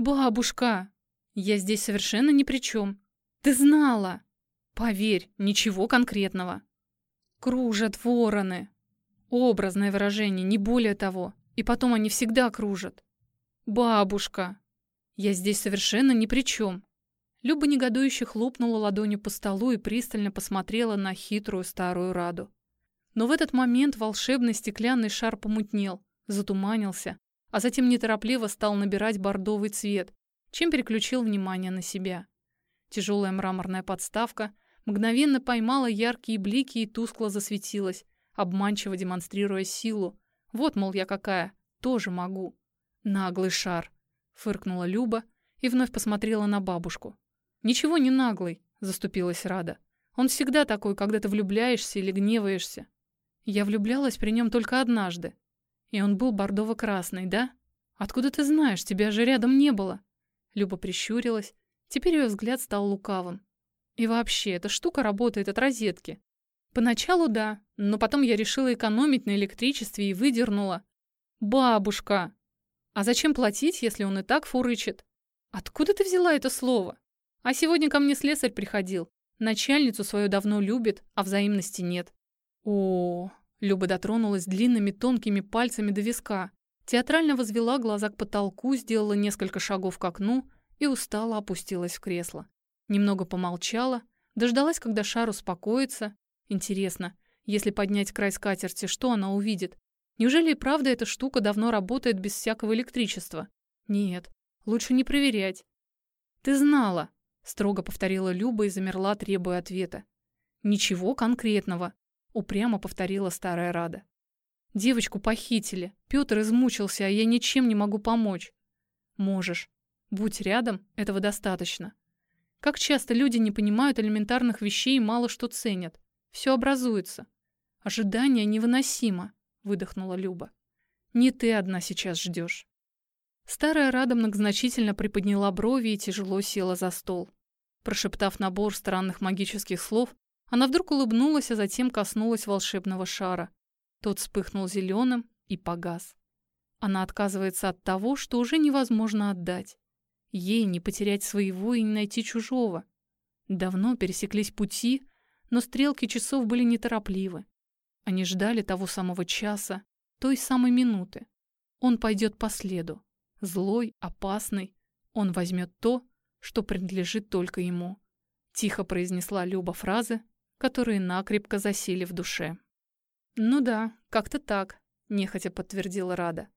«Бабушка, я здесь совершенно ни при чем. Ты знала!» «Поверь, ничего конкретного». «Кружат вороны». Образное выражение, не более того. И потом они всегда кружат. «Бабушка, я здесь совершенно ни при чем». Люба негодующе хлопнула ладонью по столу и пристально посмотрела на хитрую старую Раду. Но в этот момент волшебный стеклянный шар помутнел, затуманился, а затем неторопливо стал набирать бордовый цвет, чем переключил внимание на себя. Тяжелая мраморная подставка мгновенно поймала яркие блики и тускло засветилась, обманчиво демонстрируя силу. Вот, мол, я какая, тоже могу. Наглый шар, фыркнула Люба и вновь посмотрела на бабушку. Ничего не наглый, заступилась Рада. Он всегда такой, когда ты влюбляешься или гневаешься. Я влюблялась при нем только однажды. И он был бордово-красный, да? Откуда ты знаешь? Тебя же рядом не было. Люба прищурилась. Теперь ее взгляд стал лукавым. И вообще, эта штука работает от розетки. Поначалу да, но потом я решила экономить на электричестве и выдернула. Бабушка! А зачем платить, если он и так фурычит? Откуда ты взяла это слово? А сегодня ко мне слесарь приходил. Начальницу свою давно любит, а взаимности нет. О, Люба дотронулась длинными тонкими пальцами до виска. Театрально возвела глаза к потолку, сделала несколько шагов к окну и устало опустилась в кресло. Немного помолчала, дождалась, когда шар успокоится. Интересно, если поднять край скатерти, что она увидит? Неужели и правда эта штука давно работает без всякого электричества? Нет, лучше не проверять. Ты знала, строго повторила Люба и замерла, требуя ответа. Ничего конкретного, упрямо повторила старая Рада. Девочку похитили. Петр измучился, а я ничем не могу помочь. Можешь. Будь рядом, этого достаточно. Как часто люди не понимают элементарных вещей и мало что ценят. Все образуется. Ожидание невыносимо. — выдохнула Люба. «Не ты одна сейчас ждешь». Старая Рада многозначительно приподняла брови и тяжело села за стол. Прошептав набор странных магических слов, она вдруг улыбнулась, а затем коснулась волшебного шара. Тот вспыхнул зеленым и погас. Она отказывается от того, что уже невозможно отдать. Ей не потерять своего и не найти чужого. Давно пересеклись пути, но стрелки часов были неторопливы. Они ждали того самого часа, той самой минуты. Он пойдет по следу. Злой, опасный. Он возьмет то, что принадлежит только ему. Тихо произнесла Люба фразы, которые накрепко засели в душе. «Ну да, как-то так», — нехотя подтвердила Рада.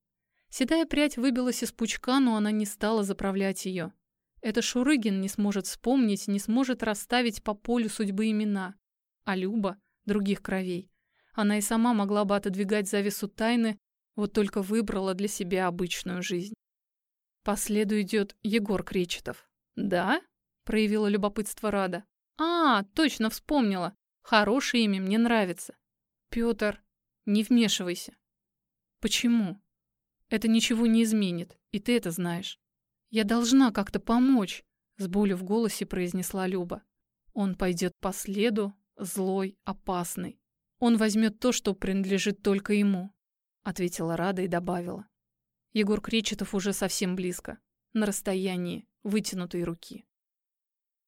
Седая прядь выбилась из пучка, но она не стала заправлять ее. Это Шурыгин не сможет вспомнить, не сможет расставить по полю судьбы имена. А Люба — других кровей. Она и сама могла бы отодвигать завесу тайны, вот только выбрала для себя обычную жизнь. По следу идет Егор Кречетов. «Да?» — проявила любопытство Рада. «А, точно вспомнила. Хорошее имя, мне нравится. Петр, не вмешивайся». «Почему?» «Это ничего не изменит, и ты это знаешь. Я должна как-то помочь», — с болью в голосе произнесла Люба. «Он пойдет по следу, злой, опасный. Он возьмет то, что принадлежит только ему», — ответила Рада и добавила. Егор Кречетов уже совсем близко, на расстоянии вытянутой руки.